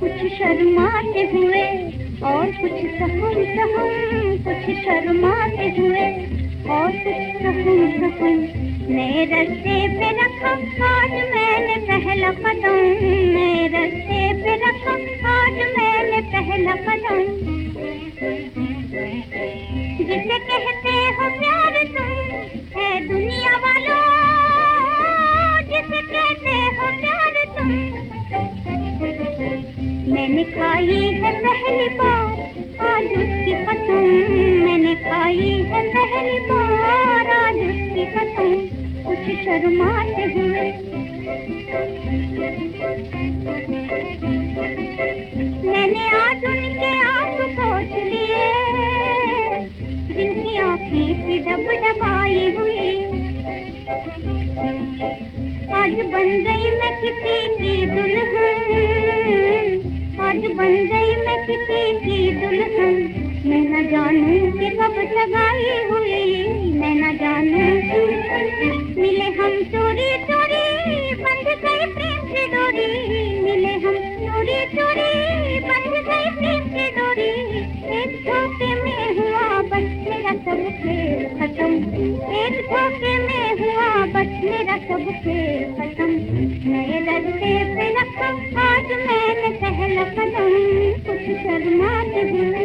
कुछ शर्माते हुए और कुछ सहम सहम, कुछ शर्माते हुए और कुछ सहम सहम। नए रस्ते पे रखा आज मैंने पहला कदम मैंने जिसे कहते हो प्यार तुम है दुनिया वालों। जिसे कहते हो प्यार तुम मैंने खाई है पहली बार। आज उसकी कसम, मैंने खाई है पहली बार। आज उसकी कसम, कुछ शर्माते हुए। जिनकी डब डबाई हुई आज बन गई मैं किसी की दुल्हन। आज बन गई मैं किसी की दुल्हन। मैं न जानूं कि कब सगाई हुई मैं न जानूं मिले हम चोरी चोरी बंध गई प्रेम की डोरी। मिले हम चोरी चोरी बंध गई प्रेम की डोरी। एक बस सबसे खत्म। एक धोखे में हुआ बस मेरा सबसे खत्म। नए रस्ते पे रखा आज मैंने पहला कदम कुछ शर्माते हुए।